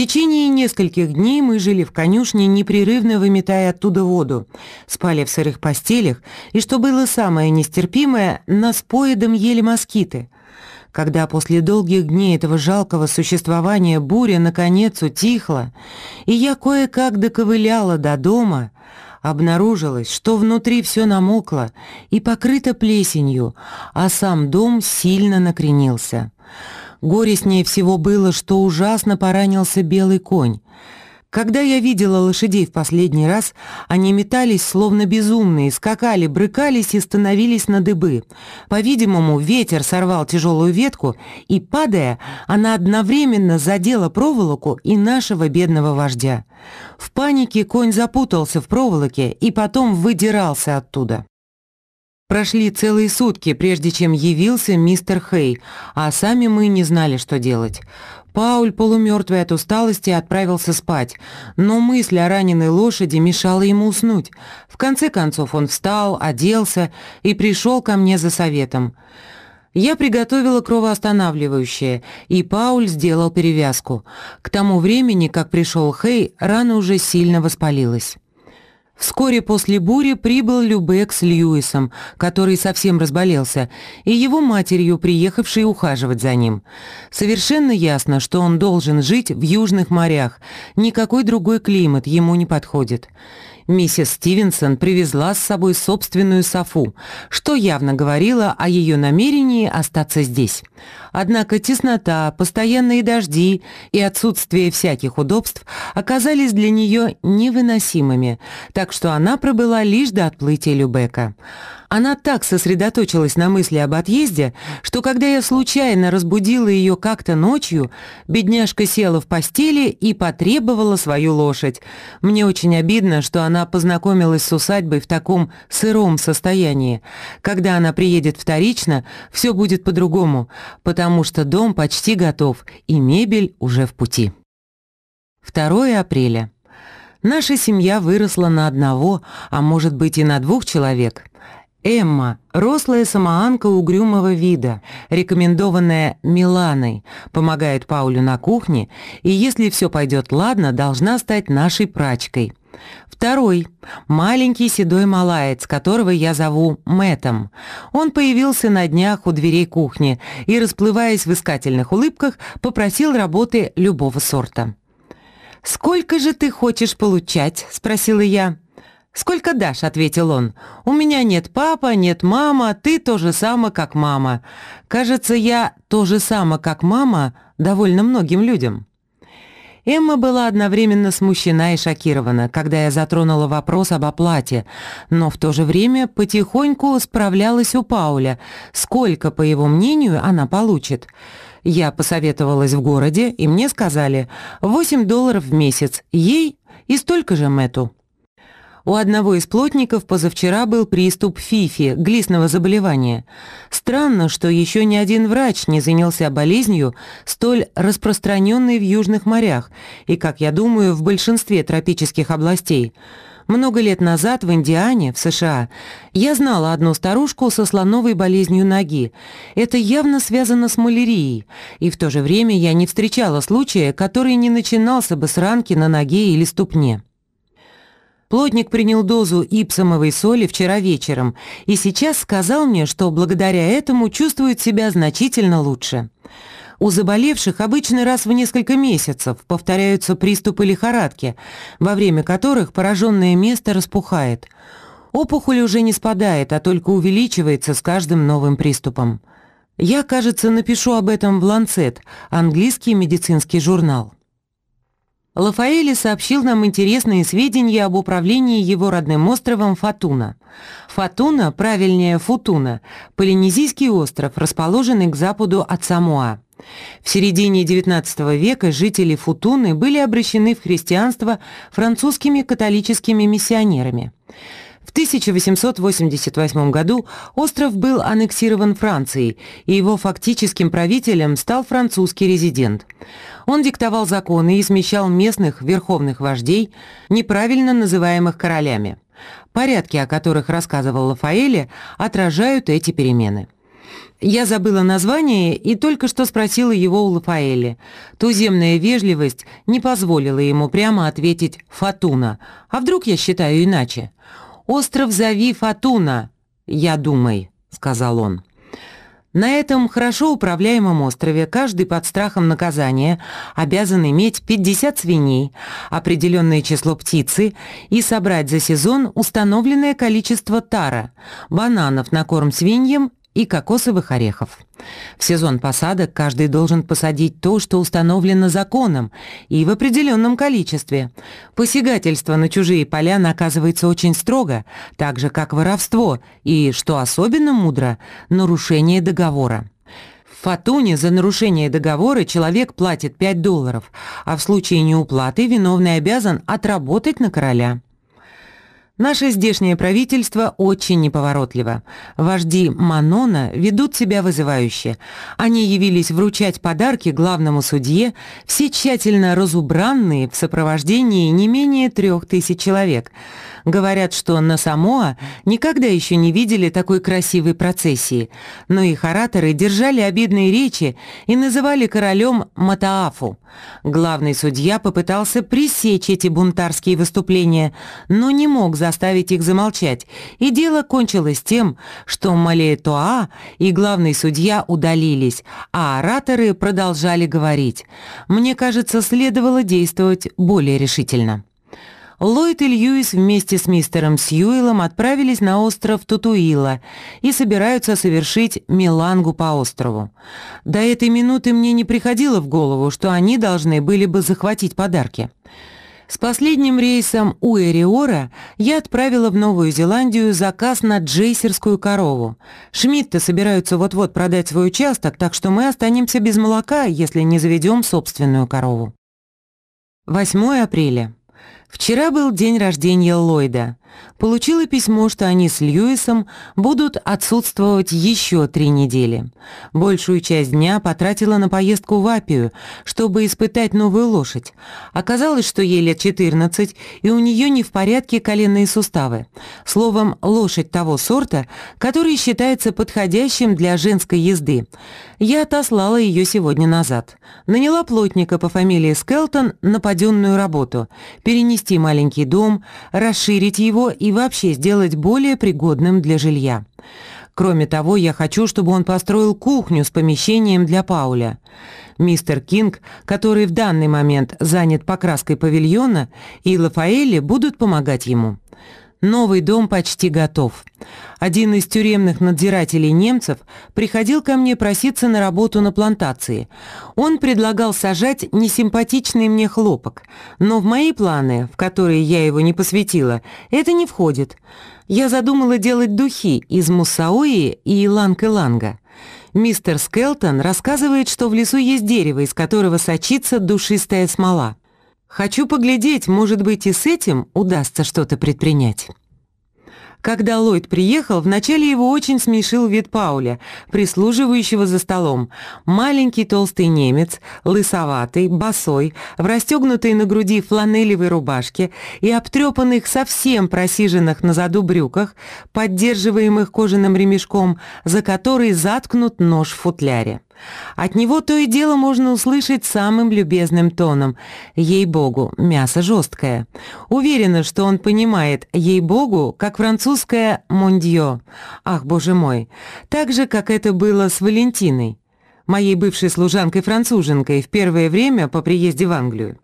течение нескольких дней мы жили в конюшне, непрерывно выметая оттуда воду, спали в сырых постелях, и, что было самое нестерпимое, нас поедом ели москиты. Когда после долгих дней этого жалкого существования буря наконец утихла, и я кое-как доковыляла до дома, обнаружилось, что внутри все намокло и покрыто плесенью, а сам дом сильно накренился. Горестнее всего было, что ужасно поранился белый конь. Когда я видела лошадей в последний раз, они метались словно безумные, скакали, брыкались и становились на дыбы. По-видимому, ветер сорвал тяжелую ветку, и, падая, она одновременно задела проволоку и нашего бедного вождя. В панике конь запутался в проволоке и потом выдирался оттуда. Прошли целые сутки, прежде чем явился мистер Хей, а сами мы не знали, что делать. Пауль, полумертвый от усталости, отправился спать, но мысль о раненой лошади мешала ему уснуть. В конце концов он встал, оделся и пришел ко мне за советом. Я приготовила кровоостанавливающее, и Пауль сделал перевязку. К тому времени, как пришел Хей, рана уже сильно воспалилась. Вскоре после бури прибыл Любек с Льюисом, который совсем разболелся, и его матерью, приехавшей ухаживать за ним. Совершенно ясно, что он должен жить в южных морях, никакой другой климат ему не подходит. Миссис Стивенсон привезла с собой собственную софу, что явно говорило о ее намерении остаться здесь. Однако теснота, постоянные дожди и отсутствие всяких удобств оказались для нее невыносимыми, так что она пробыла лишь до отплытия Любека. Она так сосредоточилась на мысли об отъезде, что когда я случайно разбудила ее как-то ночью, бедняжка села в постели и потребовала свою лошадь. Мне очень обидно, что она познакомилась с усадьбой в таком сыром состоянии. Когда она приедет вторично, все будет по-другому, потому что дом почти готов и мебель уже в пути. 2 апреля. Наша семья выросла на одного, а может быть и на двух человек. Эмма, рослая самоанка угрюмого вида, рекомендованная Миланой, помогает Паулю на кухне и, если все пойдет ладно, должна стать нашей прачкой. Второй – маленький седой малаец, которого я зову Мэтом. Он появился на днях у дверей кухни и, расплываясь в искательных улыбках, попросил работы любого сорта. «Сколько же ты хочешь получать?» – спросила я. «Сколько дашь?» — ответил он. «У меня нет папа, нет мама, ты то же самое, как мама. Кажется, я то же самое, как мама, довольно многим людям». Эмма была одновременно смущена и шокирована, когда я затронула вопрос об оплате, но в то же время потихоньку справлялась у Пауля, сколько, по его мнению, она получит. Я посоветовалась в городе, и мне сказали 8 долларов в месяц, ей и столько же Мэту. У одного из плотников позавчера был приступ фифи, глистного заболевания. Странно, что еще ни один врач не занялся болезнью, столь распространенной в южных морях и, как я думаю, в большинстве тропических областей. Много лет назад в Индиане, в США, я знала одну старушку со слоновой болезнью ноги. Это явно связано с малярией, и в то же время я не встречала случая, который не начинался бы с ранки на ноге или ступне. Плотник принял дозу ипсомовой соли вчера вечером и сейчас сказал мне, что благодаря этому чувствует себя значительно лучше. У заболевших обычно раз в несколько месяцев повторяются приступы лихорадки, во время которых пораженное место распухает. Опухоль уже не спадает, а только увеличивается с каждым новым приступом. Я, кажется, напишу об этом в «Ланцет», английский медицинский журнал. Лафаэли сообщил нам интересные сведения об управлении его родным островом Фатуна. Фатуна, правильнее Футуна, полинезийский остров, расположенный к западу от Самоа. В середине XIX века жители Футуны были обращены в христианство французскими католическими миссионерами. В 1888 году остров был аннексирован Францией, и его фактическим правителем стал французский резидент. Он диктовал законы и смещал местных верховных вождей, неправильно называемых королями. Порядки, о которых рассказывал Лафаэле, отражают эти перемены. Я забыла название и только что спросила его у Лафаэли. Туземная вежливость не позволила ему прямо ответить «Фатуна». А вдруг я считаю иначе? «Остров зови Фатуна, я думай», — сказал он. На этом хорошо управляемом острове каждый под страхом наказания обязан иметь 50 свиней, определенное число птицы и собрать за сезон установленное количество тара, бананов на корм свиньям и кокосовых орехов. В сезон посадок каждый должен посадить то, что установлено законом, и в определенном количестве. Посягательство на чужие поля наказывается очень строго, так же как воровство и, что особенно мудро, нарушение договора. В Фатуне за нарушение договора человек платит 5 долларов, а в случае неуплаты виновный обязан отработать на короля. Наше здешнее правительство очень неповоротливо. Вожди Манона ведут себя вызывающе. Они явились вручать подарки главному судье, все тщательно разубранные в сопровождении не менее трех тысяч человек – Говорят, что на Самоа никогда еще не видели такой красивой процессии, но их ораторы держали обидные речи и называли королем Матаафу. Главный судья попытался пресечь эти бунтарские выступления, но не мог заставить их замолчать, и дело кончилось тем, что Малеетоа и главный судья удалились, а ораторы продолжали говорить. Мне кажется, следовало действовать более решительно. Ллойд и Льюис вместе с мистером Сьюэлом отправились на остров Тутуила и собираются совершить Милангу по острову. До этой минуты мне не приходило в голову, что они должны были бы захватить подарки. С последним рейсом у Эриора я отправила в Новую Зеландию заказ на джейсерскую корову. Шмидты собираются вот-вот продать свой участок, так что мы останемся без молока, если не заведем собственную корову. 8 апреля. Вчера был день рождения Ллойда. Получила письмо, что они с Льюисом будут отсутствовать еще три недели. Большую часть дня потратила на поездку в Апию, чтобы испытать новую лошадь. Оказалось, что ей лет 14, и у нее не в порядке коленные суставы. Словом, лошадь того сорта, который считается подходящим для женской езды. Я отослала ее сегодня назад. Наняла плотника по фамилии Скелтон на паденную работу. Перенести маленький дом, расширить его его и вообще сделать более пригодным для жилья. Кроме того, я хочу, чтобы он построил кухню с помещением для Пауля. Мистер Кинг, который в данный момент занят покраской павильона, и Лафаэлли будут помогать ему. Новый дом почти готов. Один из тюремных надзирателей немцев приходил ко мне проситься на работу на плантации. Он предлагал сажать несимпатичный мне хлопок, но в мои планы, в которые я его не посвятила, это не входит. Я задумала делать духи из муссаои и иланг-иланга. Мистер Скелтон рассказывает, что в лесу есть дерево, из которого сочится душистая смола. Хочу поглядеть, может быть, и с этим удастся что-то предпринять. Когда Ллойд приехал, вначале его очень смешил вид Пауля, прислуживающего за столом. Маленький толстый немец, лысоватый, босой, в расстегнутой на груди фланелевой рубашке и обтрепанных совсем просиженных на заду брюках, поддерживаемых кожаным ремешком, за который заткнут нож в футляре. От него то и дело можно услышать самым любезным тоном. Ей-богу, мясо жесткое. Уверена, что он понимает ей-богу, как французское «мондье». Ах, боже мой. Так же, как это было с Валентиной, моей бывшей служанкой-француженкой в первое время по приезде в Англию.